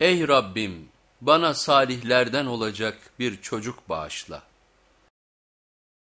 Ey Rabbim bana salihlerden olacak bir çocuk bağışla.